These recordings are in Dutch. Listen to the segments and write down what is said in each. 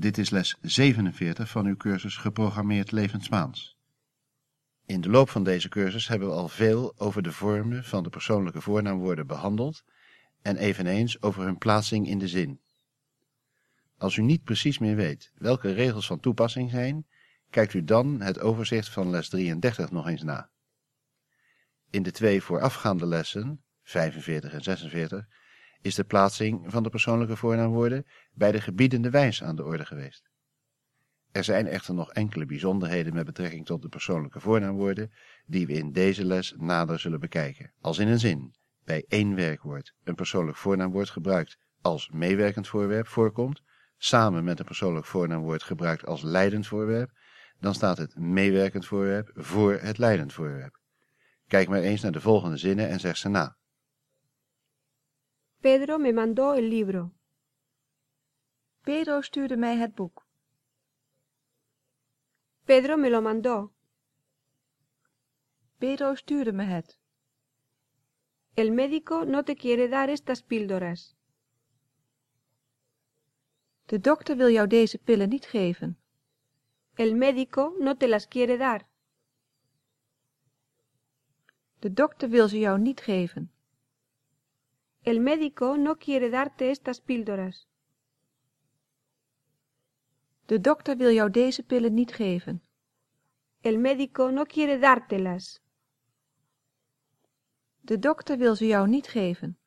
Dit is les 47 van uw cursus Geprogrammeerd Levend Spaans. In de loop van deze cursus hebben we al veel over de vormen van de persoonlijke voornaamwoorden behandeld en eveneens over hun plaatsing in de zin. Als u niet precies meer weet welke regels van toepassing zijn, kijkt u dan het overzicht van les 33 nog eens na. In de twee voorafgaande lessen, 45 en 46, is de plaatsing van de persoonlijke voornaamwoorden bij de gebiedende wijs aan de orde geweest. Er zijn echter nog enkele bijzonderheden met betrekking tot de persoonlijke voornaamwoorden die we in deze les nader zullen bekijken. Als in een zin bij één werkwoord een persoonlijk voornaamwoord gebruikt als meewerkend voorwerp voorkomt, samen met een persoonlijk voornaamwoord gebruikt als leidend voorwerp, dan staat het meewerkend voorwerp voor het leidend voorwerp. Kijk maar eens naar de volgende zinnen en zeg ze na. Pedro me mandó el libro. Pedro stuurde mij het boek. Pedro me lo mandó. Pedro stuurde me het. El médico no te quiere dar estas píldoras. De dokter wil jou deze pillen niet geven. El médico no te las quiere dar. De dokter wil ze jou niet geven. El médico no quiere darte estas píldoras. De dokter wil jou deze pillen niet geven. El médico no quiere dártelas. De dokter wil ze jou niet geven.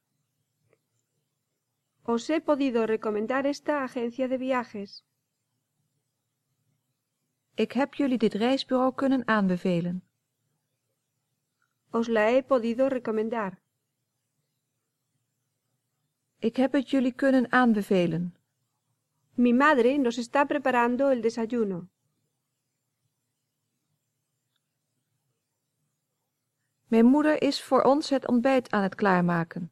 Os he podido recomendar esta agencia de viajes. Ik heb jullie dit reisbureau kunnen aanbevelen. Os la he podido recomendar. Ik heb het jullie kunnen aanbevelen. Mi madre nos está preparando el desayuno. Mijn moeder is voor ons het ontbijt aan het klaarmaken.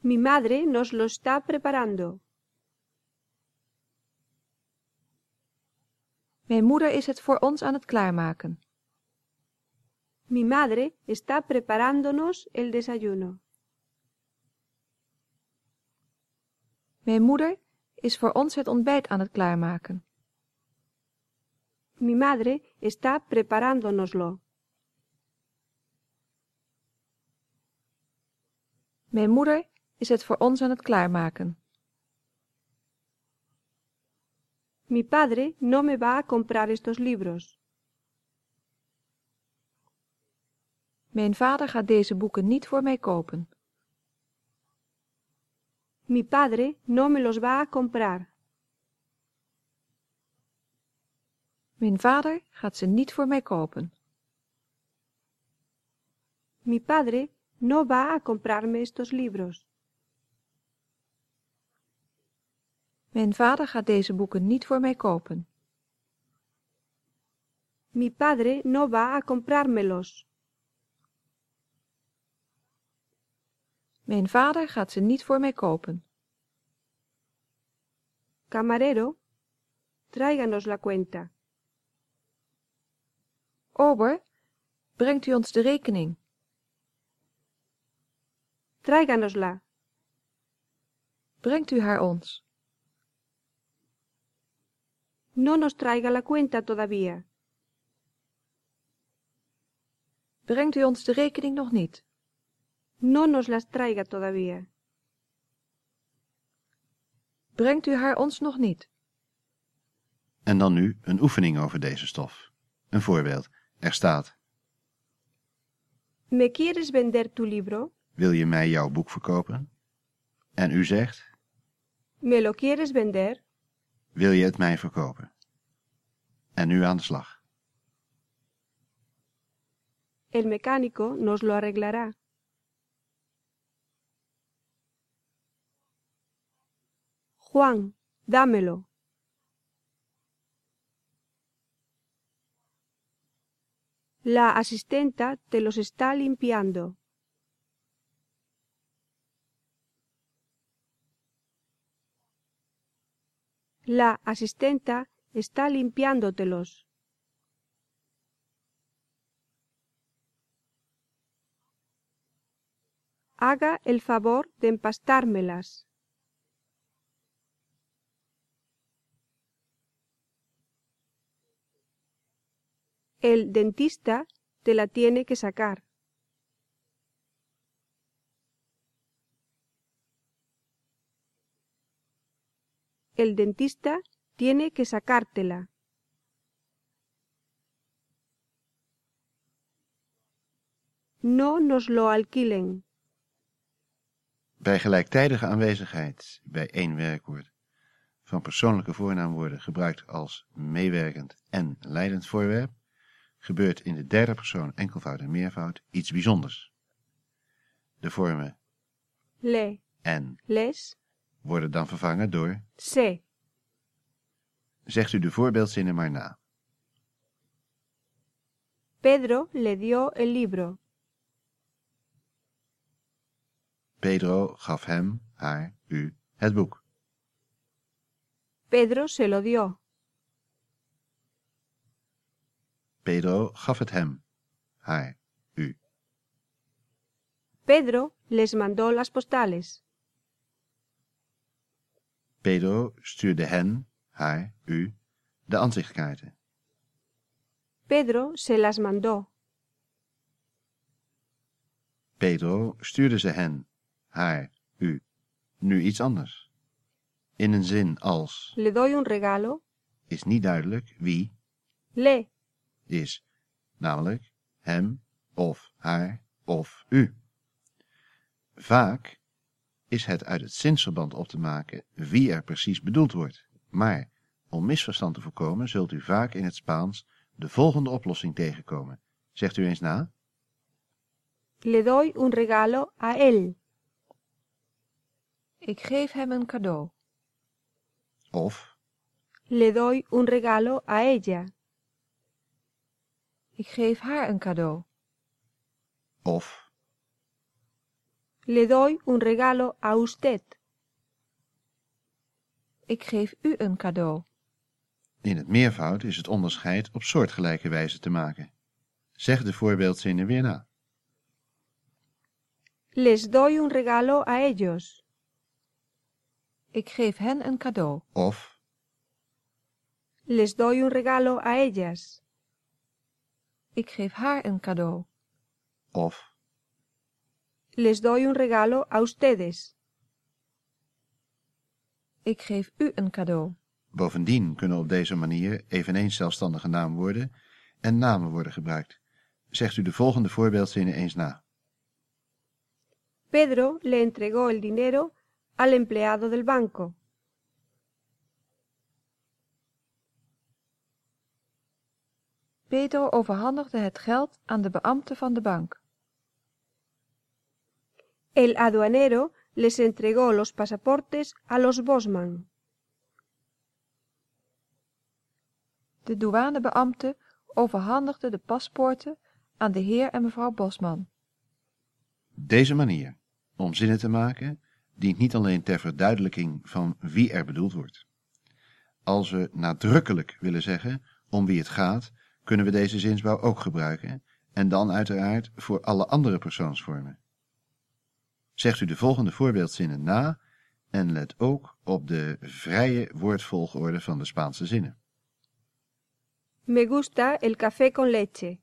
Mi madre nos lo está preparando. Mijn moeder is het voor ons aan het klaarmaken. Mi madre está preparándonos el desayuno. Mijn moeder is voor ons het ontbijt aan het klaarmaken. Mi madre está preparándonoslo. Mijn moeder is het voor ons aan het klaarmaken. Mi padre no me va a comprar estos libros. Mijn vader gaat deze boeken niet voor mij kopen. Mi padre no me los va a comprar. Mijn vader gaat ze niet voor mij kopen. Mi padre no va a comprarme estos libros. Mijn vader gaat deze boeken niet voor mij kopen. Mi padre no va a comprármelos. Mijn vader gaat ze niet voor mij kopen. Camarero, tráiganos la cuenta. Ober, brengt u ons de rekening. Tráiganosla. Brengt u haar ons. No nos traiga la cuenta todavía. Brengt u ons de rekening nog niet. No nos las traiga todavía. Brengt u haar ons nog niet. En dan nu een oefening over deze stof. Een voorbeeld. Er staat: ¿Me quieres vender tu libro? Wil je mij jouw boek verkopen? En u zegt: ¿Me lo quieres vender? Wil je het mij verkopen? En nu aan de slag. El mecánico nos lo arreglará. Juan, dámelo. La asistenta te los está limpiando. La asistenta está limpiándotelos. Haga el favor de empastármelas. El dentista te la tiene que sacar. El dentista tiene que sacártela. No nos lo alquilen. Bij gelijktijdige aanwezigheid bij één werkwoord van persoonlijke voornaamwoorden gebruikt als meewerkend en leidend voorwerp, gebeurt in de derde persoon enkelvoud en meervoud iets bijzonders. De vormen Le, en les, worden dan vervangen door se. Zegt u de voorbeeldzinnen maar na. Pedro le dio el libro. Pedro gaf hem, haar, u het boek. Pedro se lo dio. Pedro gaf het hem, haar, u. Pedro les mandó las postales. Pedro stuurde hen, haar, u, de aanzichtkaarten. Pedro se las mandó. Pedro stuurde ze hen, haar, u, nu iets anders. In een zin als Le doy un regalo. is niet duidelijk wie Le, is, namelijk hem of haar of u. Vaak is het uit het zinsverband op te maken wie er precies bedoeld wordt, maar om misverstand te voorkomen zult u vaak in het Spaans de volgende oplossing tegenkomen. Zegt u eens na. le doy un regalo a él. Ik geef hem een cadeau. Of Le doy un regalo a ella. Ik geef haar een cadeau. of Le doy un regalo a usted. Ik geef u een cadeau. in het meervoud is het onderscheid op soortgelijke wijze te maken. Zeg de voorbeeldzinnen weer na. Les doy un regalo a ellos. Ik geef hen een cadeau. Of Les doy un regalo a ellas. Ik geef haar een cadeau. of Les doy un regalo a ustedes. Ik geef u een cadeau. Bovendien kunnen op deze manier eveneens zelfstandige naamwoorden en namen worden gebruikt. Zegt u de volgende voorbeeldzinnen eens na. Pedro le entregó el dinero al empleado del banco. Pedro overhandigde het geld aan de beambte van de bank. El aduanero les entregó los pasaportes a los Bosman. De douanebeambte overhandigde de paspoorten aan de heer en mevrouw Bosman. Deze manier om zinnen te maken dient niet alleen ter verduidelijking van wie er bedoeld wordt. Als we nadrukkelijk willen zeggen om wie het gaat, kunnen we deze zinsbouw ook gebruiken en dan uiteraard voor alle andere persoonsvormen. Zegt u de volgende voorbeeldzinnen na en let ook op de vrije woordvolgorde van de Spaanse zinnen. Me gusta el café con leche.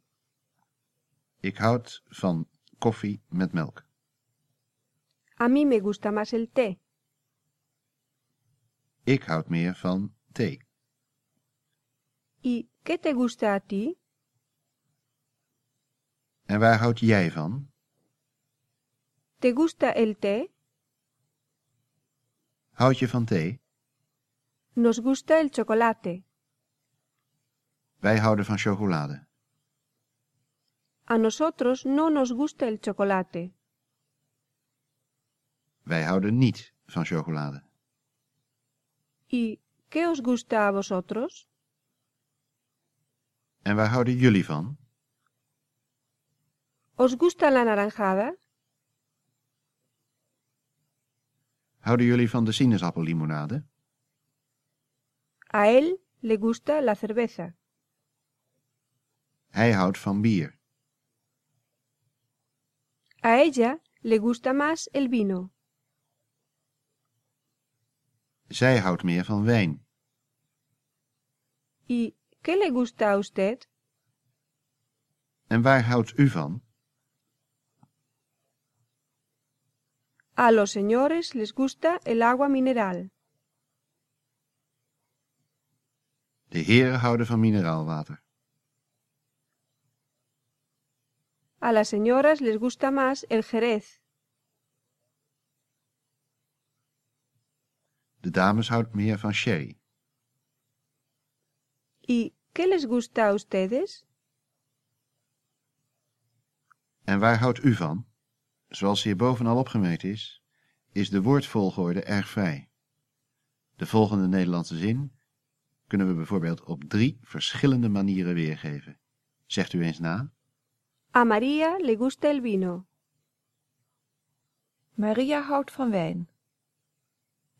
Ik houd van koffie met melk. A mí me gusta más el té. Ik houd meer van thee. ¿Y qué te gusta a ti? En waar houd jij van? ¿Te gusta el té? Houd je van thee? Nos gusta el chocolate. Wij houden van chocolade. A nosotros no nos gusta el chocolate. Wij houden niet van chocolade. ¿Y qué os gusta a vosotros? En waar houden jullie van? ¿Os gusta la naranjada? Houden jullie van de sinaasappellimonade? A él le gusta la cerveza. Hij houdt van bier. A ella le gusta más el vino. Zij houdt meer van wijn. ¿Y qué le gusta a usted? En waar houdt u van? A los señores les gusta el agua mineral. De heren houden van mineraalwater. A las señoras les gusta más el jerez. De dames houdt meer van sherry. ¿Y qué les gusta a ustedes? En waar houdt u van? Zoals hierboven al opgemerkt is, is de woordvolgorde erg vrij. De volgende Nederlandse zin kunnen we bijvoorbeeld op drie verschillende manieren weergeven. Zegt u eens na. A María le gusta el vino. Maria houdt van wijn.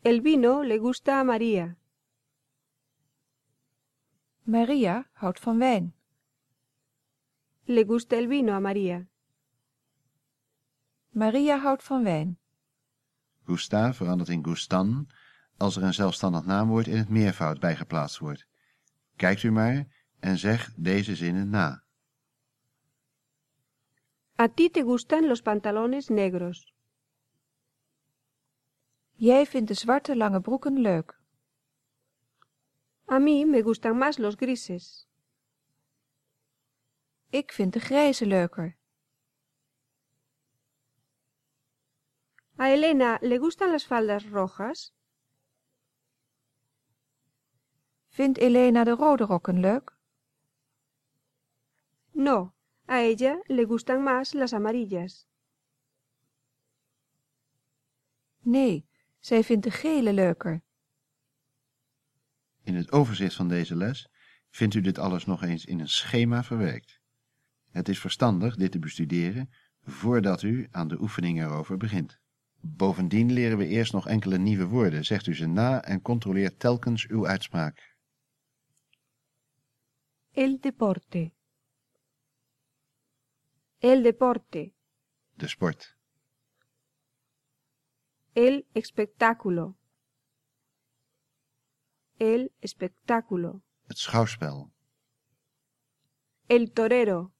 El vino le gusta a María. Maria houdt van wijn. Le gusta el vino a María. Maria houdt van wijn. Gusta verandert in gustan als er een zelfstandig naamwoord in het meervoud bijgeplaatst wordt. Kijkt u maar en zeg deze zinnen na. A ti te gustan los pantalones negros. Jij vindt de zwarte lange broeken leuk. A mí me gustan más los grises. Ik vind de grijze leuker. A Elena le gustan las faldas rojas. Vindt Elena de rode rokken leuk? No, a ella le gustan más las amarillas. Nee, zij vindt de gele leuker. In het overzicht van deze les vindt u dit alles nog eens in een schema verwerkt. Het is verstandig dit te bestuderen voordat u aan de oefening erover begint. Bovendien leren we eerst nog enkele nieuwe woorden. Zegt u ze na en controleert telkens uw uitspraak. El deporte. El deporte. De sport, El espectáculo. El espectáculo. het schouwspel, El torero.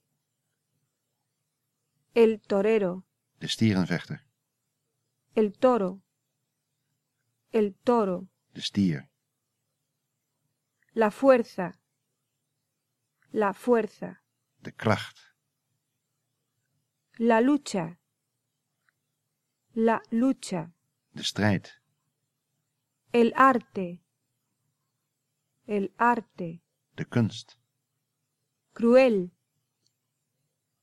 El torero. de stierenvechter, El toro. El toro. de stier, La fuerza. La fuerza. de kracht, La lucha. La lucha. de strijd, El arte. El arte. de kunst, Cruel.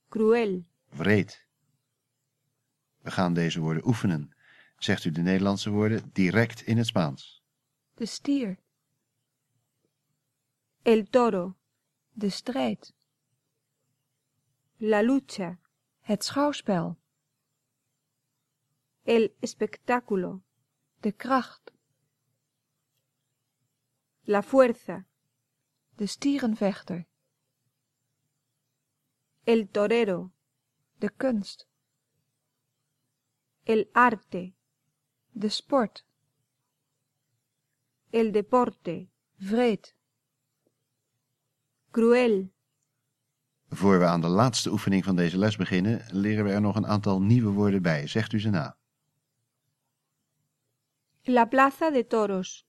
Cruel. wreed. We gaan deze woorden oefenen. Zegt u de Nederlandse woorden direct in het Spaans. De stier. El toro. De strijd. La lucha. Het schouwspel. El espectáculo. De kracht. La fuerza. De stierenvechter. El torero. De kunst. El arte. De sport. El deporte. Vreed. Cruel. Voor we aan de laatste oefening van deze les beginnen, leren we er nog een aantal nieuwe woorden bij. Zegt u ze na. La plaza de toros.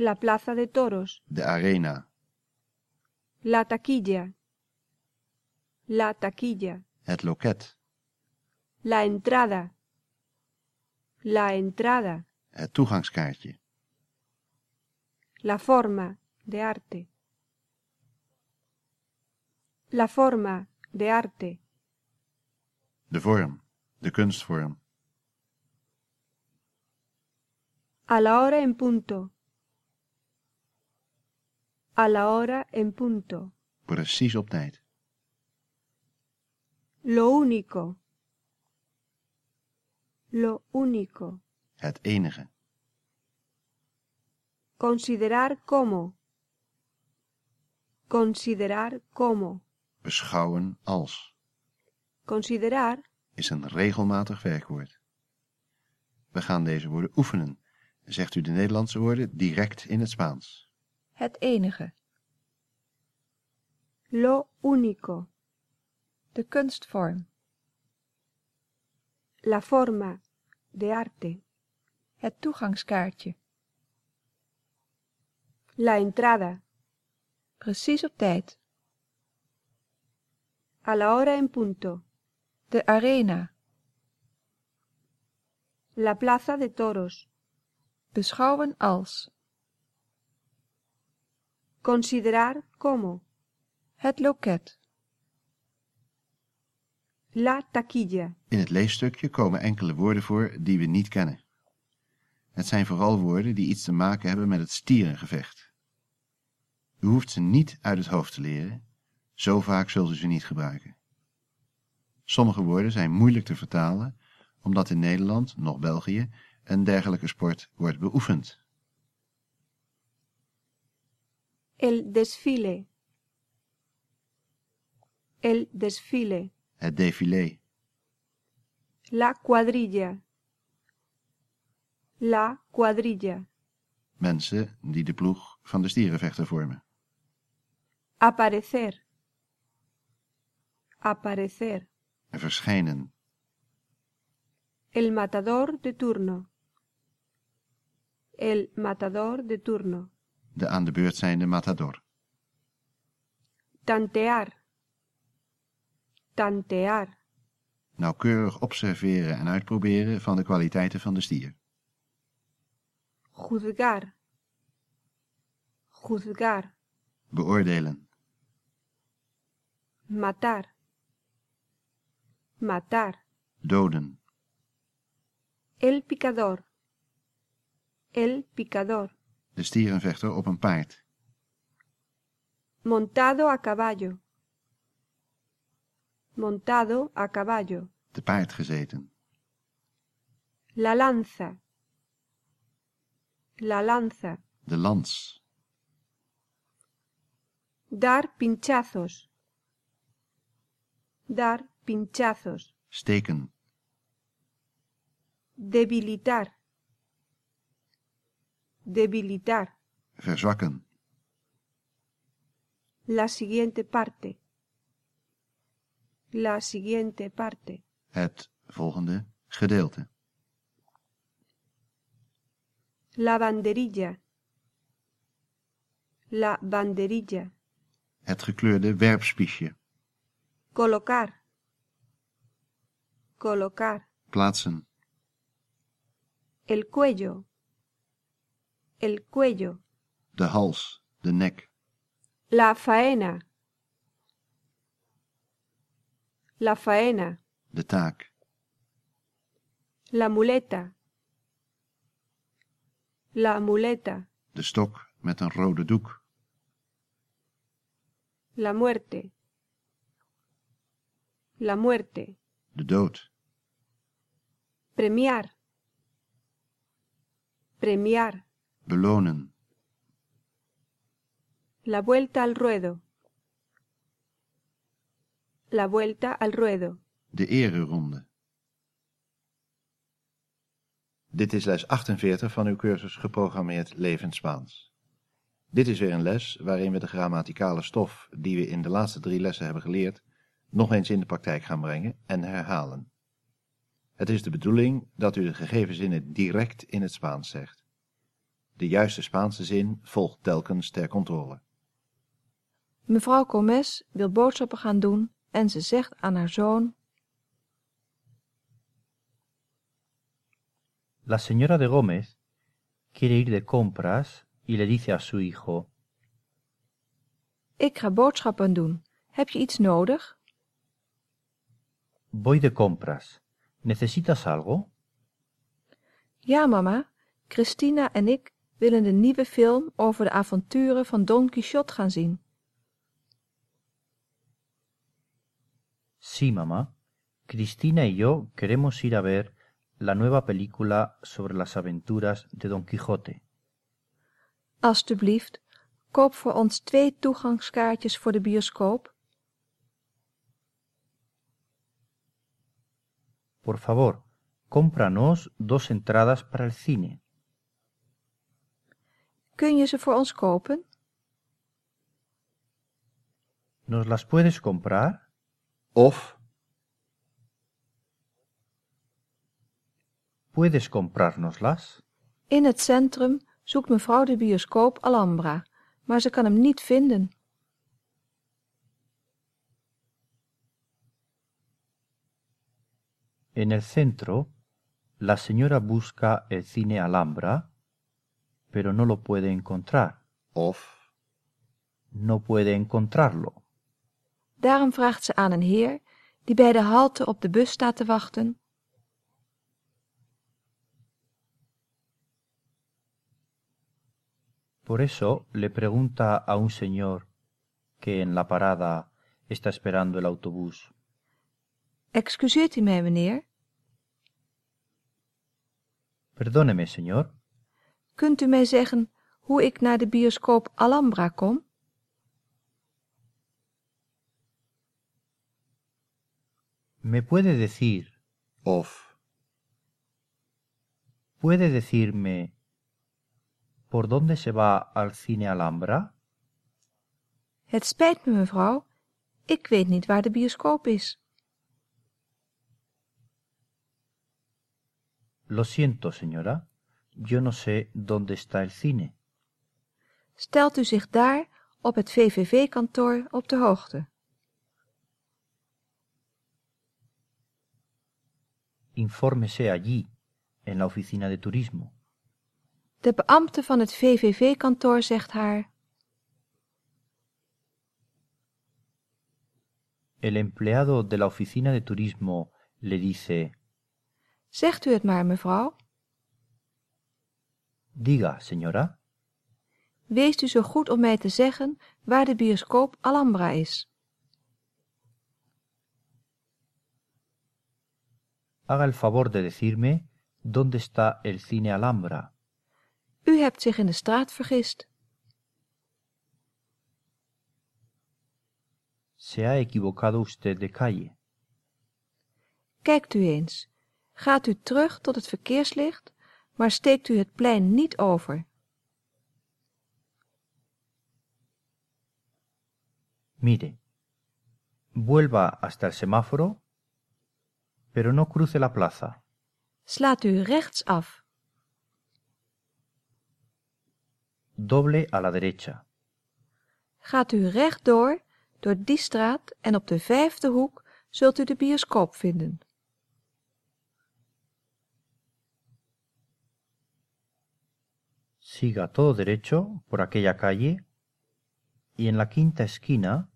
La plaza de toros. De arena, La taquilla. La taquilla. het loket, La entrada. La entrada. het toegangskaartje, La forma de arte. La forma de arte. de vorm, de kunstvorm, A la hora en punto. A la hora en punto. precies op tijd, Lo único. Lo único. het enige, Considerar como. Considerar como. beschouwen als, Considerar is een regelmatig werkwoord. We gaan deze woorden oefenen. Zegt u de Nederlandse woorden direct in het Spaans. Het enige. Lo único. De kunstvorm. La forma. De arte. Het toegangskaartje. La entrada. Precies op tijd. A la hora en punto. De arena. La plaza de toros. Beschouwen als. Considerar como. Het loket. La taquilla. In het leesstukje komen enkele woorden voor die we niet kennen. Het zijn vooral woorden die iets te maken hebben met het stierengevecht. U hoeft ze niet uit het hoofd te leren, zo vaak zult u ze niet gebruiken. Sommige woorden zijn moeilijk te vertalen, omdat in Nederland, nog België, een dergelijke sport wordt beoefend. El desfile. El desfile. Het défilé, La cuadrilla. La cuadrilla. mensen die de ploeg van de stierenvechter vormen. Aparecer. Aparecer. Verschijnen, El matador de turno. El matador de turno. De aan de beurt zijnde matador. Tantear. Tantear. Nauwkeurig observeren en uitproberen van de kwaliteiten van de stier. Juzgar. Juzgar. Beoordelen, Matar. Matar. doden, El picador. El picador. De stierenvechter op een paard. Montado a caballo. Montado a caballo. te paard gezeten. La lanza. La lanza. De lans, Dar pinchazos. Dar pinchazos. steken, Debilitar. Debilitar. verzwakken, La siguiente parte. La siguiente parte. het volgende gedeelte. La banderilla. La banderilla. Het gekleurde werpspiesje, Colocar. Colocar. plaatsen, El cuello. El cuello. de hals, de nek, La faena. La faena. de taak, La muleta. La muleta. de stok met een rode doek, La muerte. La muerte. de dood, Premiar. Premiar. Belonen, La vuelta al ruedo. La vuelta al ruedo. de ereronde. Dit is les 48 van uw cursus geprogrammeerd levend Spaans. Dit is weer een les waarin we de grammaticale stof die we in de laatste drie lessen hebben geleerd, nog eens in de praktijk gaan brengen en herhalen. Het is de bedoeling dat u de gegeven zinnen direct in het Spaans zegt. De juiste Spaanse zin volgt telkens ter controle. Mevrouw Comes wil boodschappen gaan doen en ze zegt aan haar zoon: La señora de Gómez quiere ir de compras y le dice a su hijo, Ik ga boodschappen doen. Heb je iets nodig? voy de compras. ¿Necesitas algo? Ja, mama. Christina en ik willen de nieuwe film over de avonturen van Don Quixote gaan zien. Sí, mamá. Cristina y yo queremos ir a ver la nueva película sobre las aventuras de Don Quijote. Alsjeblieft, koop voor ons twee toegangskaartjes voor de bioscoop. Por favor, cómpranos dos entradas para el cine. Kun je ze voor ons kopen? ¿Nos las puedes comprar? of ¿Puedes comprárnoslas? In het centrum zoekt mevrouw de bioscoop Alhambra, maar ze kan hem niet vinden. En el centro, la señora busca el cine Alhambra, pero no lo puede encontrar. of No puede encontrarlo. Daarom vraagt ze aan een heer die bij de halte op de bus staat te wachten. Por eso le pregunta a un señor que en la parada está esperando el autobús. Excuseert u mij, meneer? Perdóneme, señor. Kunt u mij zeggen hoe ik naar de bioscoop Alhambra kom? ¿Me puede decir, of puede decirme por dónde se va al cine Alhambra? Het spijt me, mevrouw. Ik weet niet waar de bioscoop is. Lo siento, señora. Yo no sé dónde está el cine. Stelt u zich daar op het VVV-kantoor op de hoogte. Infórmese allí, en la oficina de turismo. De beambte van het VVV-kantoor zegt haar: El empleado de la oficina de turismo le dice, Zegt u het maar, mevrouw. Diga, señora. Wees u zo goed om mij te zeggen waar de bioscoop Alhambra is. Haga el favor de decirme dónde está el cine Alhambra. U hebt zich in de straat vergist. Se ha equivocado usted de calle. Kijkt u eens. Gaat u terug tot het verkeerslicht, maar steekt u het plein niet over. Mire, vuelva hasta el semáforo, pero no cruce la plaza. Slaat u rechts af. Doble a la derecha. Gaat u rechtdoor door die straat en op de vijfde hoek zult u de bioscoop vinden. Siga todo derecho por aquella calle y en la quinta esquina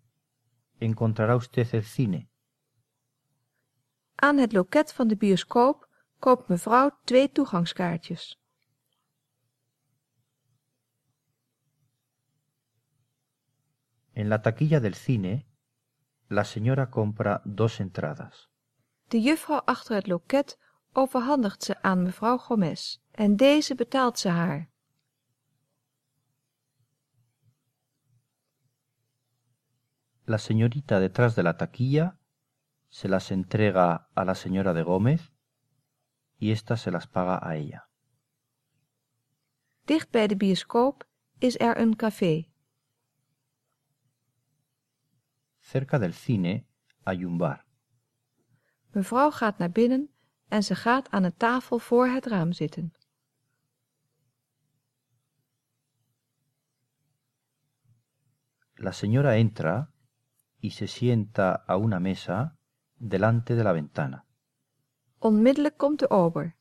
encontrará usted el cine. Aan het loket van de bioscoop koopt mevrouw twee toegangskaartjes. En la taquilla del cine, la señora compra dos entradas. De juffrouw achter het loket overhandigt ze aan mevrouw Gomez en deze betaalt ze haar. La señorita detrás de la taquilla se las entrega a la señora de Gómez y ésta se las paga a ella. Dicht bij de bioscoop is er een café. Cerca del cine hay un bar. Mevrouw gaat naar binnen en ze gaat aan een tafel voor het raam zitten. La señora entra y se sienta a una mesa delante de la ventana. Onmiddellijk komt de ober.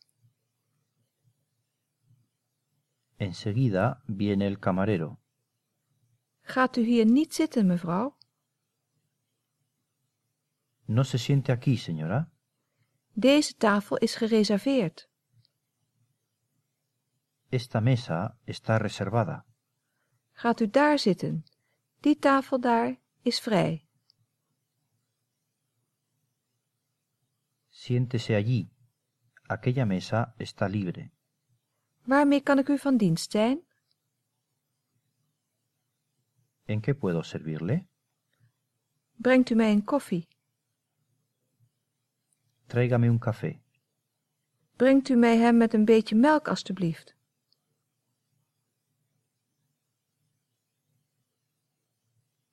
Enseguida viene el camarero. Gaat u hier niet zitten, mevrouw? No se siente aquí, señora. Deze tafel is gereserveerd. Esta mesa está reservada. Gaat u daar zitten. Die tafel daar is vrij. Siéntese allí. Aquella mesa está libre. Waarmee kan ik u van dienst zijn? ¿En qué puedo servirle? Brengt u mij een koffie? Tráigame un café. Brengt u mij hem met een beetje melk, alstublieft?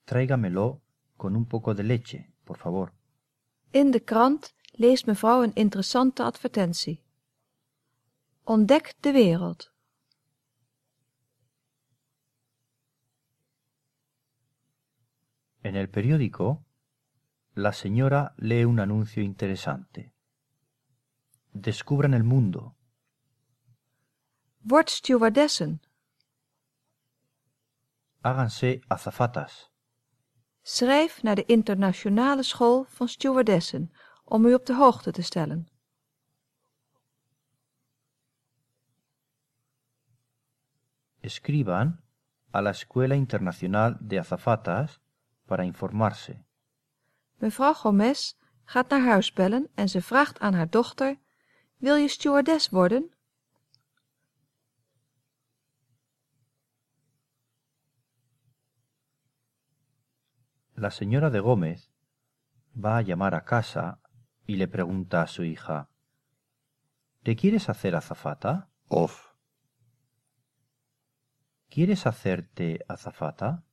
Tráigamelo con un poco de leche, por favor. In de krant leest mevrouw een interessante advertentie. Ontdek de wereld. En el periódico, la señora lee un anuncio interesante. Descubran el mundo. Word stewardessen. Háganse azafatas. Schrijf naar de internationale school van stewardessen om u op de hoogte te stellen. Escriban a la Escuela Internacional de Azafatas para informarse. Mevrouw Gomez gaat naar huis bellen en ze vraagt aan haar dochter: Wil je stewardess worden? La señora de Gómez va a llamar a casa y le pregunta a su hija ¿Te quieres hacer azafata? Of, ¿Quieres hacerte azafata?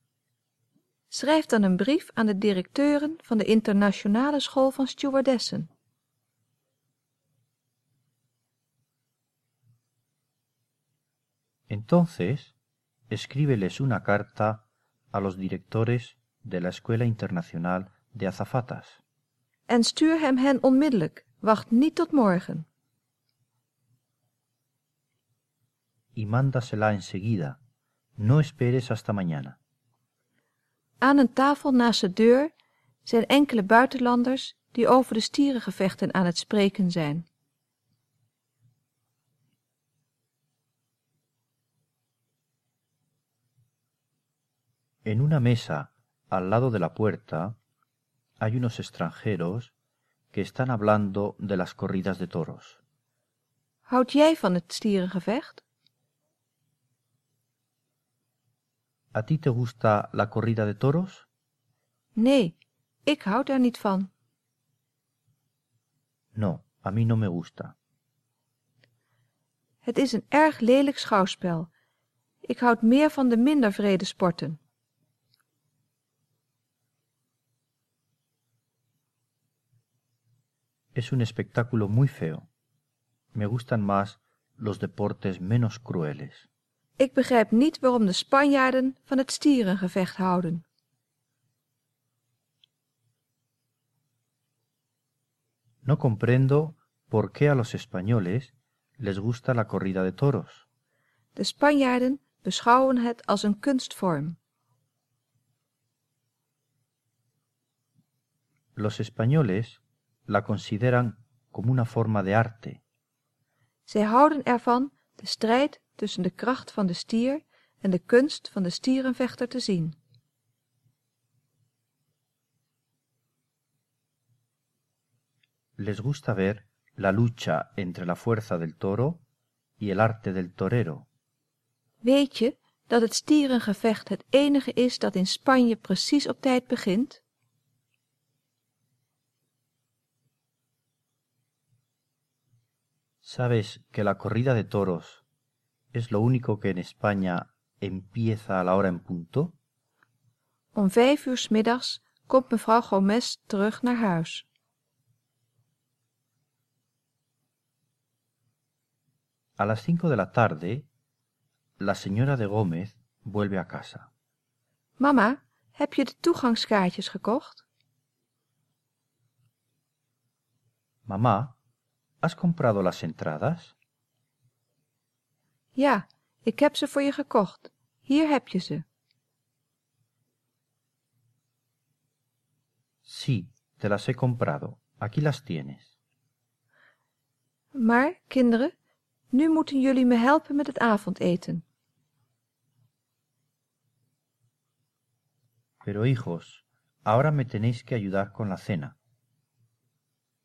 Schrijf dan een brief aan de directeuren van de internationale school van stewardessen. Entonces, escríbeles una carta a los directores de la Escuela Internacional de Azafatas. En stuur hem hen onmiddellijk. Wacht niet tot morgen. y mándasela enseguida. No esperes hasta mañana. Aan een tafel naast de deur zijn enkele buitenlanders die over de stierengevechten aan het spreken zijn. En una mesa al lado de la puerta hay unos extranjeros que están hablando de las corridas de toros. Houd jij van het stierengevecht? ¿A ti te gusta la corrida de toros? Nee, ik houd daar niet van. No, a mí no me gusta. Het is een erg lelijk schouwspel. Ik houd meer van de minder vrede sporten. Es un espectáculo muy feo. Me gustan más los deportes menos crueles. Ik begrijp niet waarom de Spanjaarden van het stierengevecht houden. No comprendo por qué a los españoles les gusta la corrida de toros. De Spanjaarden beschouwen het als een kunstvorm. Los españoles la consideran como una forma de arte. Zij houden ervan de strijd tussen de kracht van de stier en de kunst van de stierenvechter te zien. Les gusta ver la lucha entre la fuerza del toro y el arte del torero. Weet je dat het stierengevecht het enige is dat in Spanje precies op tijd begint? ¿Sabes que la corrida de toros es lo único que en España empieza a la hora en punto? Om vijf uur 's middags komt mevrouw Gomez terug naar huis. A las cinco de la tarde, la señora de Gómez vuelve a casa. Mama, heb je de toegangskaartjes gekocht? Mamá, ¿has comprado las entradas? Ja, ik heb ze voor je gekocht. Hier heb je ze. Sí, te las he comprado. Aquí las tienes. Maar, kinderen, nu moeten jullie me helpen met het avondeten. Pero hijos, ahora me tenéis que ayudar con la cena.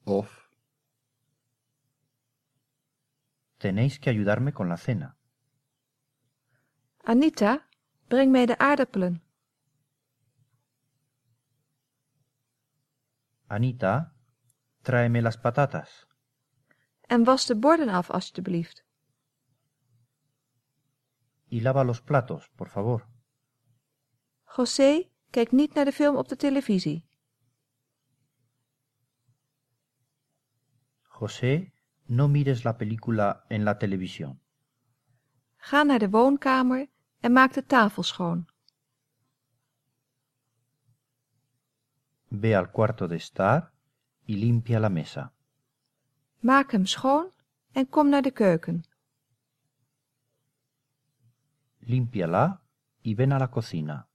of, Tenéis que ayudarme con la cena. Anita, breng mij de aardappelen. Anita, tráeme las patatas. En was de borden af, alstublieft. Y lava los platos, por favor. José, Kijk niet naar de film op de televisie. José, no mires la película en la televisión. Ga naar de woonkamer en maak de tafel schoon. Ve al cuarto de estar y limpia la mesa. Maak hem schoon en kom naar de keuken. Límpiala y ven a la cocina.